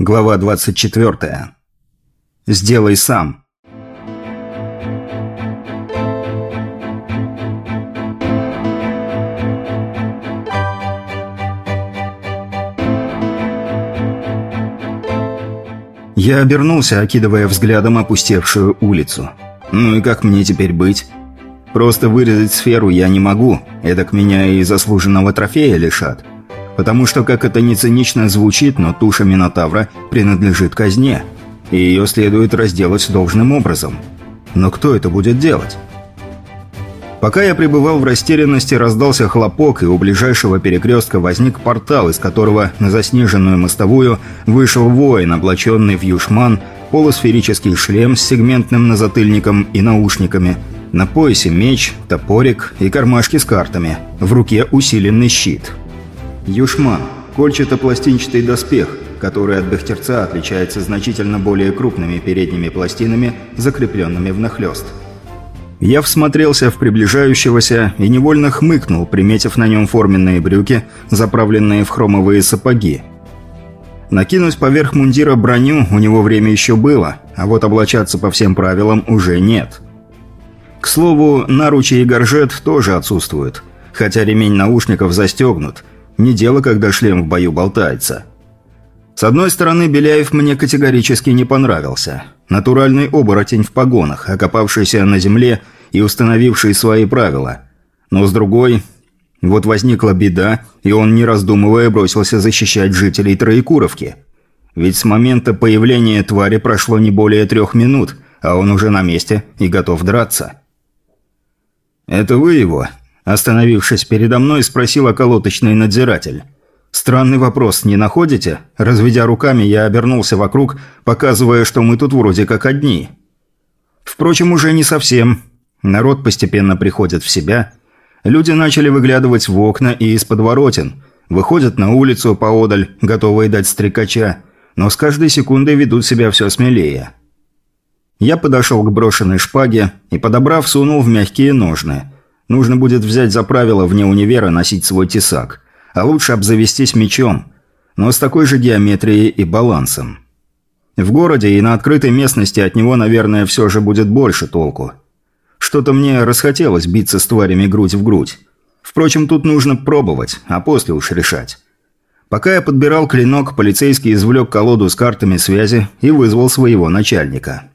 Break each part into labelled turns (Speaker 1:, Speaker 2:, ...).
Speaker 1: Глава 24. Сделай сам. Я обернулся, окидывая взглядом опустевшую улицу. Ну и как мне теперь быть? Просто вырезать сферу я не могу, эдак меня и заслуженного трофея лишат. Потому что, как это не цинично звучит, но туша Минотавра принадлежит казне, и ее следует разделать должным образом. Но кто это будет делать? Пока я пребывал в растерянности, раздался хлопок, и у ближайшего перекрестка возник портал, из которого на заснеженную мостовую вышел воин, облаченный в юшман, полусферический шлем с сегментным назатыльником и наушниками, на поясе меч, топорик и кармашки с картами, в руке усиленный щит – Юшман – кольчато-пластинчатый доспех, который от Бехтерца отличается значительно более крупными передними пластинами, закрепленными внахлёст. Я всмотрелся в приближающегося и невольно хмыкнул, приметив на нем форменные брюки, заправленные в хромовые сапоги. Накинуть поверх мундира броню у него время еще было, а вот облачаться по всем правилам уже нет. К слову, наручи и горжет тоже отсутствуют, хотя ремень наушников застегнут – не дело, когда шлем в бою болтается. С одной стороны, Беляев мне категорически не понравился. Натуральный оборотень в погонах, окопавшийся на земле и установивший свои правила. Но с другой, вот возникла беда, и он, не раздумывая, бросился защищать жителей Троекуровки. Ведь с момента появления твари прошло не более трех минут, а он уже на месте и готов драться. «Это вы его?» Остановившись передо мной, спросил околоточный надзиратель. «Странный вопрос, не находите?» Разведя руками, я обернулся вокруг, показывая, что мы тут вроде как одни. Впрочем, уже не совсем. Народ постепенно приходит в себя. Люди начали выглядывать в окна и из подворотен. Выходят на улицу поодаль, готовые дать стрекача, но с каждой секундой ведут себя все смелее. Я подошел к брошенной шпаге и, подобрав, сунул в мягкие ножны – Нужно будет взять за правило вне универа носить свой тесак. А лучше обзавестись мечом. Но с такой же геометрией и балансом. В городе и на открытой местности от него, наверное, все же будет больше толку. Что-то мне расхотелось биться с тварями грудь в грудь. Впрочем, тут нужно пробовать, а после уж решать. Пока я подбирал клинок, полицейский извлек колоду с картами связи и вызвал своего начальника.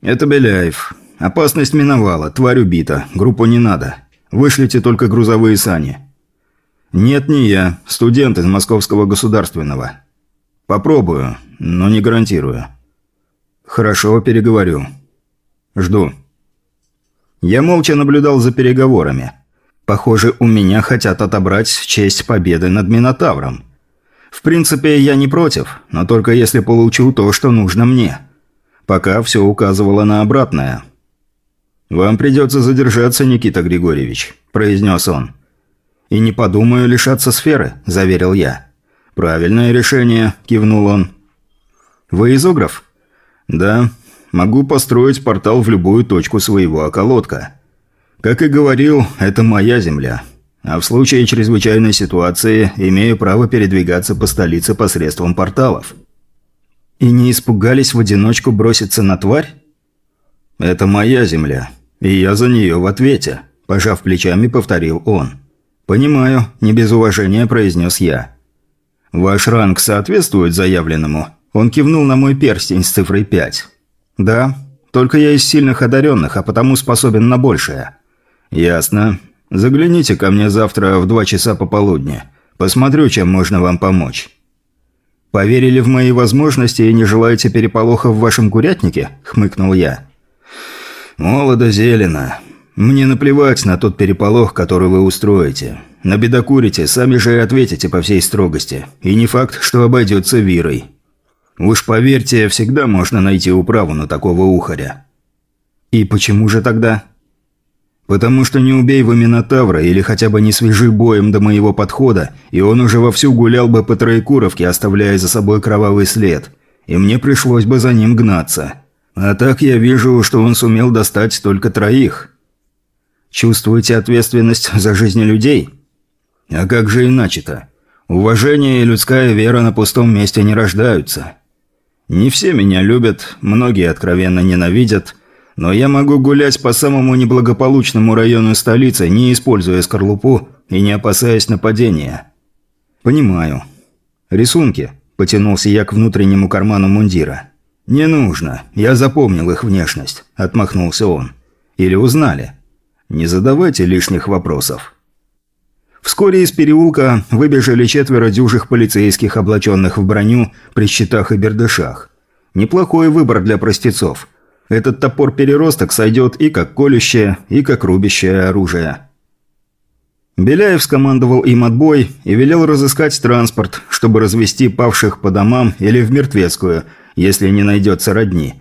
Speaker 1: «Это Беляев. Опасность миновала, тварь убита, группу не надо. Вышлите только грузовые сани». «Нет, не я. Студент из Московского государственного». «Попробую, но не гарантирую». «Хорошо, переговорю». «Жду». Я молча наблюдал за переговорами. Похоже, у меня хотят отобрать честь победы над Минотавром. В принципе, я не против, но только если получу то, что нужно мне. Пока все указывало на обратное. «Вам придется задержаться, Никита Григорьевич», – произнес он. «И не подумаю лишаться сферы», – заверил я. «Правильное решение», – кивнул он. «Вы изограф?» «Да. Могу построить портал в любую точку своего околотка. Как и говорил, это моя земля. А в случае чрезвычайной ситуации имею право передвигаться по столице посредством порталов». «И не испугались в одиночку броситься на тварь?» «Это моя земля, и я за нее в ответе», – пожав плечами, повторил он. «Понимаю», – не без уважения произнес я. «Ваш ранг соответствует заявленному?» Он кивнул на мой перстень с цифрой 5. «Да, только я из сильных одаренных, а потому способен на большее». «Ясно. Загляните ко мне завтра в два часа пополудни. Посмотрю, чем можно вам помочь». «Поверили в мои возможности и не желаете переполоха в вашем курятнике?» – хмыкнул я. «Молодо зелено. Мне наплевать на тот переполох, который вы устроите. Набедокурите, сами же и ответите по всей строгости. И не факт, что обойдется вирой. Уж поверьте, всегда можно найти управу на такого ухаря». «И почему же тогда?» «Потому что не убей вы Минотавра или хотя бы не свяжи боем до моего подхода, и он уже вовсю гулял бы по Троекуровке, оставляя за собой кровавый след, и мне пришлось бы за ним гнаться». А так я вижу, что он сумел достать только троих. Чувствуете ответственность за жизни людей? А как же иначе-то? Уважение и людская вера на пустом месте не рождаются. Не все меня любят, многие откровенно ненавидят, но я могу гулять по самому неблагополучному району столицы, не используя скорлупу и не опасаясь нападения. Понимаю. Рисунки. Потянулся я к внутреннему карману мундира. «Не нужно. Я запомнил их внешность», – отмахнулся он. «Или узнали. Не задавайте лишних вопросов». Вскоре из переулка выбежали четверо дюжих полицейских, облаченных в броню, при щитах и бердышах. Неплохой выбор для простецов. Этот топор-переросток сойдет и как колющее, и как рубящее оружие. Беляев скомандовал им отбой и велел разыскать транспорт, чтобы развести павших по домам или в мертвецкую, если не найдется родни.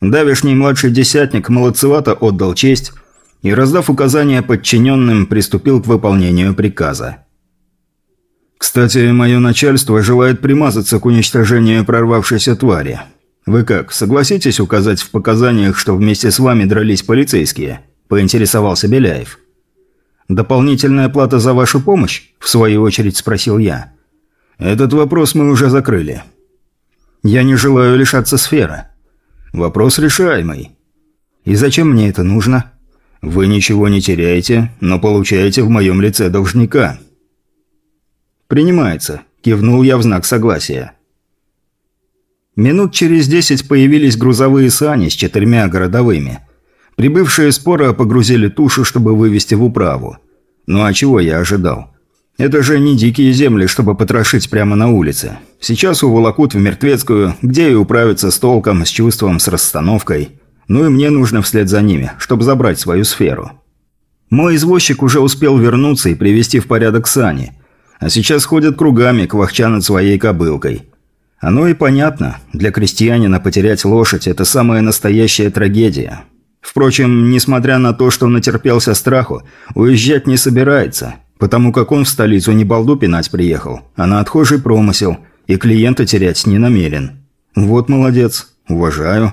Speaker 1: Давишний младший десятник молодцевато отдал честь – и, раздав указания подчиненным, приступил к выполнению приказа. «Кстати, мое начальство желает примазаться к уничтожению прорвавшейся твари. Вы как, согласитесь указать в показаниях, что вместе с вами дрались полицейские?» – поинтересовался Беляев. «Дополнительная плата за вашу помощь?» – в свою очередь спросил я. «Этот вопрос мы уже закрыли. Я не желаю лишаться сферы. Вопрос решаемый. И зачем мне это нужно?» Вы ничего не теряете, но получаете в моем лице должника». «Принимается», – кивнул я в знак согласия. Минут через десять появились грузовые сани с четырьмя городовыми. Прибывшие спора погрузили тушу, чтобы вывести в управу. Ну а чего я ожидал? Это же не дикие земли, чтобы потрошить прямо на улице. Сейчас уволокут в Мертвецкую, где и управятся с толком, с чувством, с расстановкой. Ну и мне нужно вслед за ними, чтобы забрать свою сферу. Мой извозчик уже успел вернуться и привести в порядок сани. А сейчас ходят кругами, квахча над своей кобылкой. Оно и понятно. Для крестьянина потерять лошадь – это самая настоящая трагедия. Впрочем, несмотря на то, что натерпелся страху, уезжать не собирается, потому как он в столицу не балду пинать приехал, а на отхожий промысел, и клиента терять не намерен. Вот молодец, уважаю.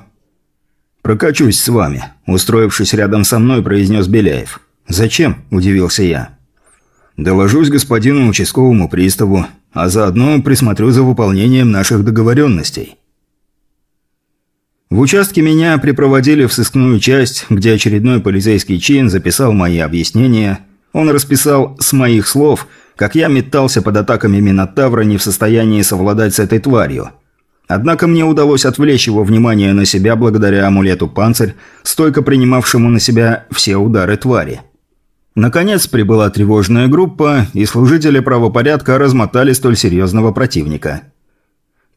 Speaker 1: «Прокачусь с вами», – устроившись рядом со мной, произнес Беляев. «Зачем?» – удивился я. «Доложусь господину участковому приставу, а заодно присмотрю за выполнением наших договоренностей». В участке меня припроводили в сыскную часть, где очередной полицейский чин записал мои объяснения. Он расписал с моих слов, как я метался под атаками Минотавра не в состоянии совладать с этой тварью – Однако мне удалось отвлечь его внимание на себя благодаря амулету «Панцирь», стойко принимавшему на себя все удары твари. Наконец прибыла тревожная группа, и служители правопорядка размотали столь серьезного противника.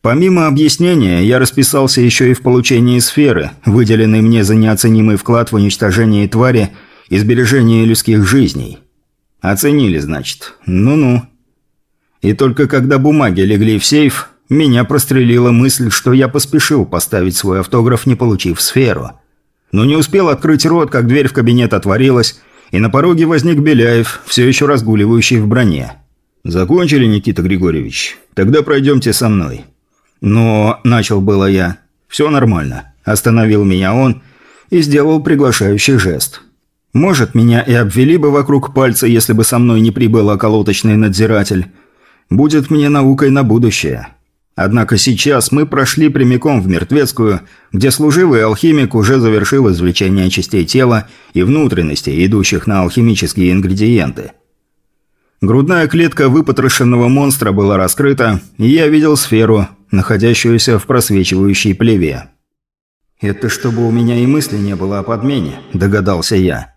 Speaker 1: Помимо объяснения, я расписался еще и в получении сферы, выделенной мне за неоценимый вклад в уничтожение твари и сбережение людских жизней. Оценили, значит. Ну-ну. И только когда бумаги легли в сейф, меня прострелила мысль, что я поспешил поставить свой автограф, не получив сферу. Но не успел открыть рот, как дверь в кабинет отворилась, и на пороге возник Беляев, все еще разгуливающий в броне. «Закончили, Никита Григорьевич? Тогда пройдемте со мной». «Но...» – начал было я. «Все нормально». Остановил меня он и сделал приглашающий жест. «Может, меня и обвели бы вокруг пальца, если бы со мной не прибыл околоточный надзиратель. Будет мне наукой на будущее». Однако сейчас мы прошли прямиком в Мертвецкую, где служивый алхимик уже завершил извлечение частей тела и внутренностей, идущих на алхимические ингредиенты. Грудная клетка выпотрошенного монстра была раскрыта, и я видел сферу, находящуюся в просвечивающей плеве. «Это чтобы у меня и мысли не было о подмене», – догадался я.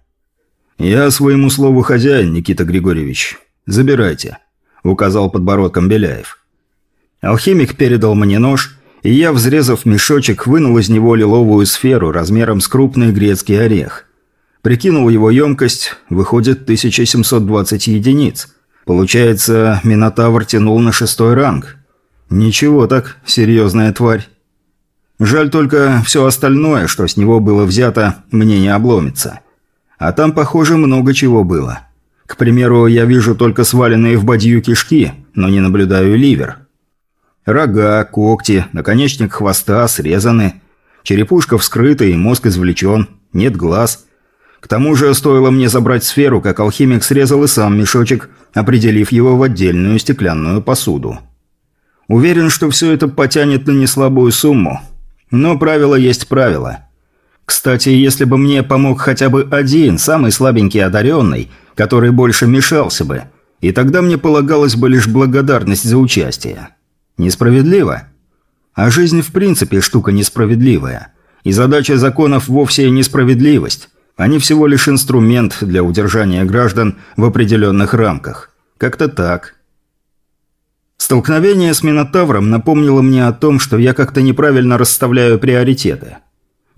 Speaker 1: «Я своему слову хозяин, Никита Григорьевич. Забирайте», – указал подбородком Беляев. Алхимик передал мне нож, и я, взрезав мешочек, вынул из него лиловую сферу размером с крупный грецкий орех. Прикинул его емкость, выходит 1720 единиц. Получается, Минотавр тянул на шестой ранг. Ничего так, серьезная тварь. Жаль только, все остальное, что с него было взято, мне не обломится. А там, похоже, много чего было. К примеру, я вижу только сваленные в бадью кишки, но не наблюдаю ливер. Рога, когти, наконечник хвоста срезаны. Черепушка вскрыта и мозг извлечен. Нет глаз. К тому же, стоило мне забрать сферу, как алхимик срезал и сам мешочек, определив его в отдельную стеклянную посуду. Уверен, что все это потянет на неслабую сумму. Но правило есть правило. Кстати, если бы мне помог хотя бы один, самый слабенький одаренный, который больше мешался бы, и тогда мне полагалась бы лишь благодарность за участие. Несправедливо? А жизнь в принципе штука несправедливая. И задача законов вовсе несправедливость. Они всего лишь инструмент для удержания граждан в определенных рамках. Как-то так. Столкновение с Минотавром напомнило мне о том, что я как-то неправильно расставляю приоритеты.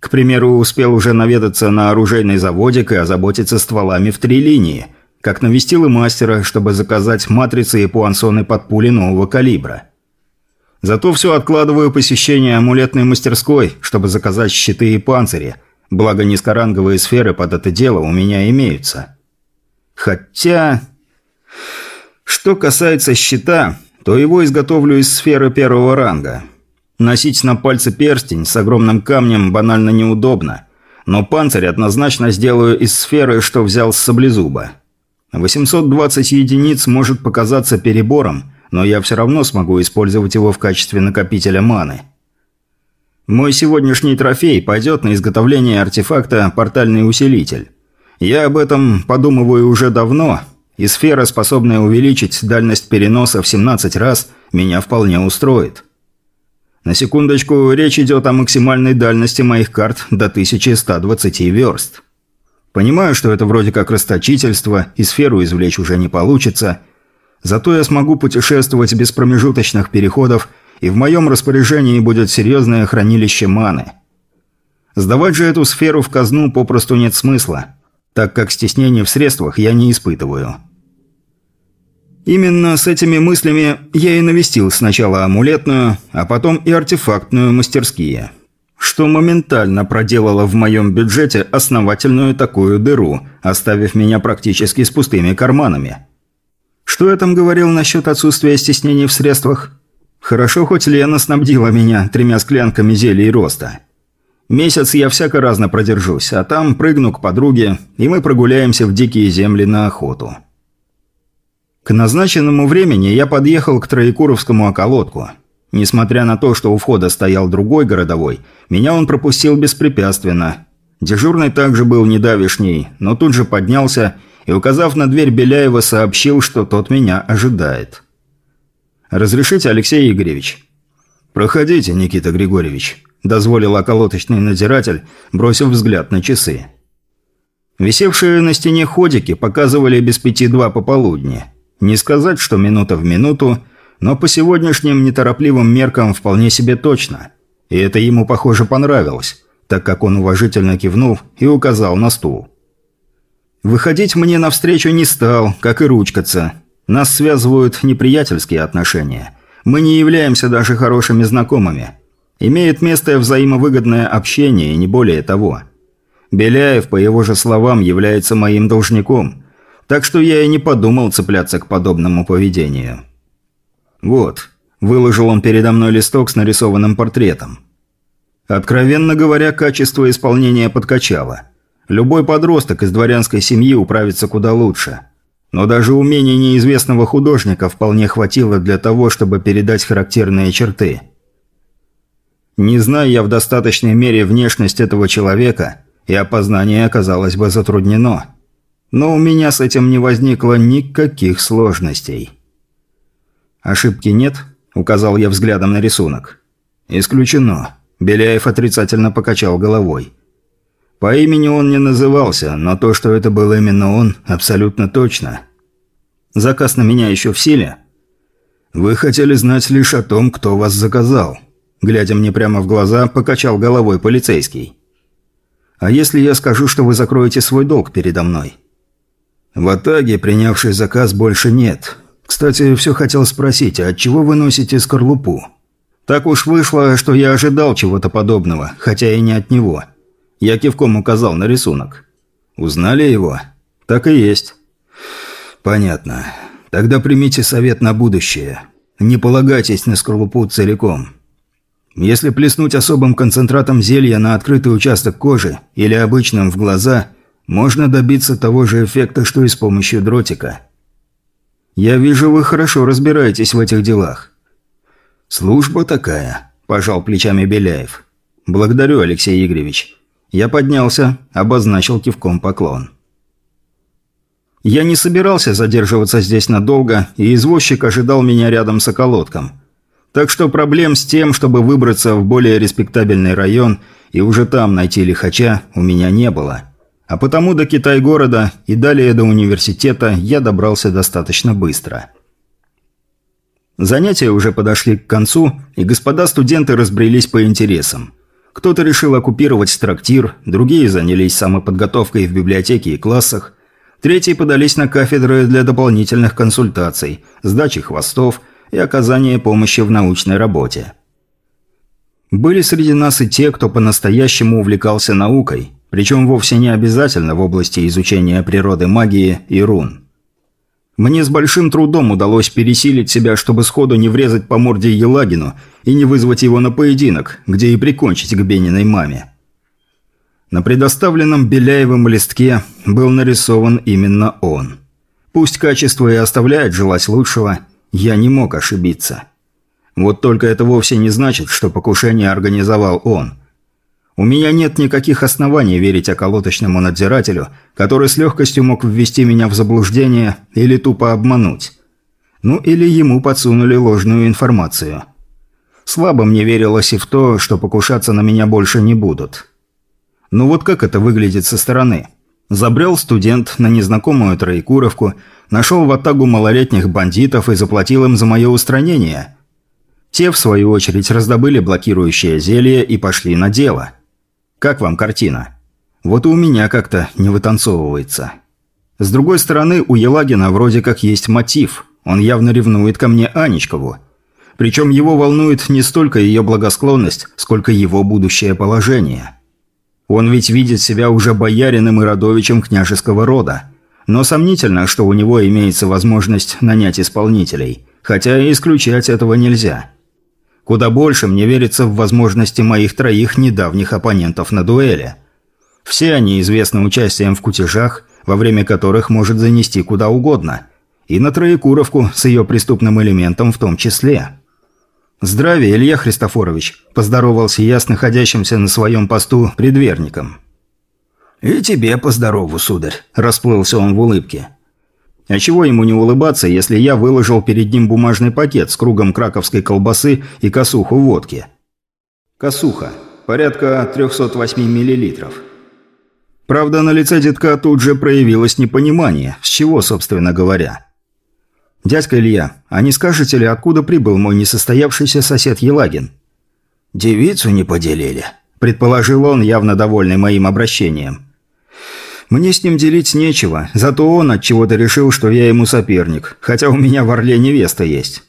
Speaker 1: К примеру, успел уже наведаться на оружейный заводик и озаботиться стволами в три линии, как навестил и мастера, чтобы заказать матрицы и пуансоны под пули нового калибра. Зато все откладываю посещение амулетной мастерской, чтобы заказать щиты и панцири, благо низкоранговые сферы под это дело у меня имеются. Хотя... Что касается щита, то его изготовлю из сферы первого ранга. Носить на пальце перстень с огромным камнем банально неудобно, но панцирь однозначно сделаю из сферы, что взял с саблезуба. 820 единиц может показаться перебором, но я все равно смогу использовать его в качестве накопителя маны. Мой сегодняшний трофей пойдет на изготовление артефакта «Портальный усилитель». Я об этом подумываю уже давно, и сфера, способная увеличить дальность переноса в 17 раз, меня вполне устроит. На секундочку, речь идет о максимальной дальности моих карт до 1120 верст. Понимаю, что это вроде как расточительство, и сферу извлечь уже не получится. Зато я смогу путешествовать без промежуточных переходов, и в моем распоряжении будет серьезное хранилище маны. Сдавать же эту сферу в казну попросту нет смысла, так как стеснений в средствах я не испытываю. Именно с этими мыслями я и навестил сначала амулетную, а потом и артефактную мастерские. Что моментально проделало в моем бюджете основательную такую дыру, оставив меня практически с пустыми карманами. Что я там говорил насчет отсутствия стеснений в средствах? Хорошо, хоть Лена снабдила меня тремя склянками зелий роста. Месяц я всяко разно продержусь, а там прыгну к подруге, и мы прогуляемся в дикие земли на охоту. К назначенному времени я подъехал к Троекуровскому околотку. Несмотря на то, что у входа стоял другой городовой, меня он пропустил беспрепятственно. Дежурный также был недавишний, но тут же поднялся и, указав на дверь Беляева, сообщил, что тот меня ожидает. «Разрешите, Алексей Игоревич?» «Проходите, Никита Григорьевич», – дозволил околоточный надзиратель, бросив взгляд на часы. Висевшие на стене ходики показывали без пяти два пополудни. Не сказать, что минута в минуту, но по сегодняшним неторопливым меркам вполне себе точно. И это ему, похоже, понравилось, так как он уважительно кивнул и указал на стул. Выходить мне навстречу не стал, как и ручкаться. Нас связывают неприятельские отношения. Мы не являемся даже хорошими знакомыми. Имеет место взаимовыгодное общение, не более того. Беляев, по его же словам, является моим должником – так что я и не подумал цепляться к подобному поведению. Вот, выложил он передо мной листок с нарисованным портретом. Откровенно говоря, качество исполнения подкачало. Любой подросток из дворянской семьи управится куда лучше. Но даже умений неизвестного художника вполне хватило для того, чтобы передать характерные черты. Не зная я в достаточной мере внешность этого человека, и опознание оказалось бы затруднено. Но у меня с этим не возникло никаких сложностей. «Ошибки нет?» – указал я взглядом на рисунок. «Исключено». Беляев отрицательно покачал головой. По имени он не назывался, но то, что это был именно он, абсолютно точно. Заказ на меня еще в силе? Вы хотели знать лишь о том, кто вас заказал. Глядя мне прямо в глаза, покачал головой полицейский. А если я скажу, что вы закроете свой долг передо мной? В Атаге принявший заказ больше нет. Кстати, все хотел спросить, а от чего вы носите скорлупу? Так уж вышло, что я ожидал чего-то подобного, хотя и не от него. Я кивком указал на рисунок. Узнали его? Так и есть. Понятно. Тогда примите совет на будущее. Не полагайтесь на скорлупу целиком. Если плеснуть особым концентратом зелья на открытый участок кожи или обычным в глаза – можно добиться того же эффекта, что и с помощью дротика. Я вижу, вы хорошо разбираетесь в этих делах. Служба такая, пожал плечами Беляев. Благодарю, Алексей Игоревич. Я поднялся, обозначил кивком поклон. Я не собирался задерживаться здесь надолго, и извозчик ожидал меня рядом с околотком. Так что проблем с тем, чтобы выбраться в более респектабельный район и уже там найти лихача, у меня не было. А потому до Китай-города и далее до университета я добрался достаточно быстро. Занятия уже подошли к концу, и господа студенты разбрелись по интересам. Кто-то решил оккупировать трактир, другие занялись самоподготовкой в библиотеке и классах, третьи подались на кафедры для дополнительных консультаций, сдачи хвостов и оказания помощи в научной работе. Были среди нас и те, кто по-настоящему увлекался наукой, причем вовсе не обязательно в области изучения природы магии и рун. Мне с большим трудом удалось пересилить себя, чтобы сходу не врезать по морде Елагину и не вызвать его на поединок, где и прикончить к Бениной маме. На предоставленном Беляевым листке был нарисован именно он. Пусть качество и оставляет желать лучшего, я не мог ошибиться. Вот только это вовсе не значит, что покушение организовал он – у меня нет никаких оснований верить околоточному надзирателю, который с легкостью мог ввести меня в заблуждение или тупо обмануть. Ну или ему подсунули ложную информацию. Слабо мне верилось и в то, что покушаться на меня больше не будут. Ну вот как это выглядит со стороны? Забрел студент на незнакомую троекуровку, нашел в атагу малолетних бандитов и заплатил им за мое устранение. Те, в свою очередь, раздобыли блокирующее зелье и пошли на дело – как вам картина? Вот и у меня как-то не вытанцовывается. С другой стороны, у Елагина вроде как есть мотив. Он явно ревнует ко мне Анечкову. Причем его волнует не столько ее благосклонность, сколько его будущее положение. Он ведь видит себя уже боярином и родовичем княжеского рода. Но сомнительно, что у него имеется возможность нанять исполнителей. Хотя и исключать этого нельзя. Куда больше мне верится в возможности моих троих недавних оппонентов на дуэли. Все они известны участием в кутежах, во время которых может занести куда угодно. И на Троекуровку с ее преступным элементом в том числе. «Здравия, Илья Христофорович», – поздоровался я с находящимся на своем посту предверником.
Speaker 2: «И тебе поздорову, сударь», – расплылся он в улыбке.
Speaker 1: А чего ему не улыбаться, если я выложил перед ним бумажный пакет с кругом краковской колбасы и косуху водки? Косуха. Порядка 308 миллилитров. Правда, на лице детка тут же проявилось непонимание, с чего, собственно говоря. «Дядька Илья, а не скажете ли, откуда прибыл мой несостоявшийся сосед Елагин?»
Speaker 2: «Девицу не поделили», –
Speaker 1: предположил он, явно довольный моим обращением. Мне с ним делить нечего, зато он от чего-то решил, что я ему соперник, хотя у меня в Орле невеста есть.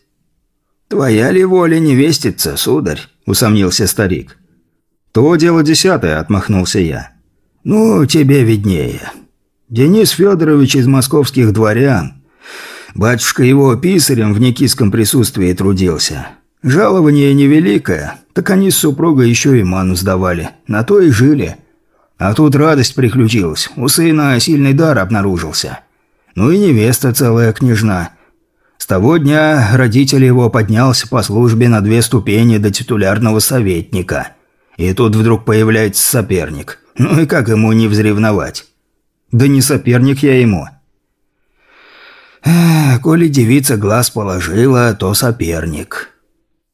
Speaker 2: «Твоя ли воля невестица, сударь?» – усомнился старик.
Speaker 1: «То дело десятое», – отмахнулся я.
Speaker 2: «Ну, тебе виднее. Денис Федорович из московских дворян. Батюшка его писарем в Никитском присутствии трудился. Жалование невеликое, так они с супругой еще и ману сдавали. На то и жили. А тут радость приключилась. У сына сильный дар обнаружился. Ну и невеста целая княжна. С того дня родитель его поднялся по службе на две ступени до титулярного советника. И тут вдруг появляется соперник. Ну и как ему не взревновать?
Speaker 1: Да не соперник я ему.
Speaker 2: Эх, коли девица глаз положила, то соперник.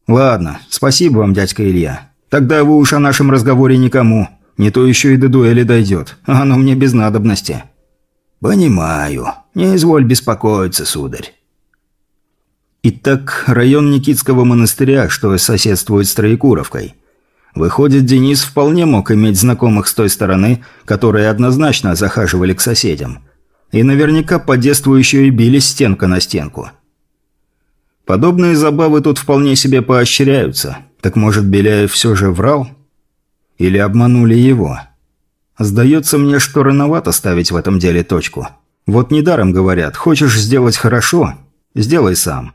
Speaker 1: Ладно, спасибо вам, дядька Илья. Тогда вы уж о нашем разговоре никому. Не то еще и до дуэли дойдет, а оно мне без надобности».
Speaker 2: «Понимаю. Не изволь беспокоиться, сударь».
Speaker 1: Итак, район Никитского монастыря, что соседствует с Троекуровкой. Выходит, Денис вполне мог иметь знакомых с той стороны, которые однозначно захаживали к соседям. И наверняка по детству еще и били стенка на стенку. Подобные забавы тут вполне себе поощряются. Так может, Беляев все же врал? Или обманули его? Сдается мне, что рановато ставить в этом деле точку. Вот недаром говорят, хочешь сделать хорошо – сделай сам.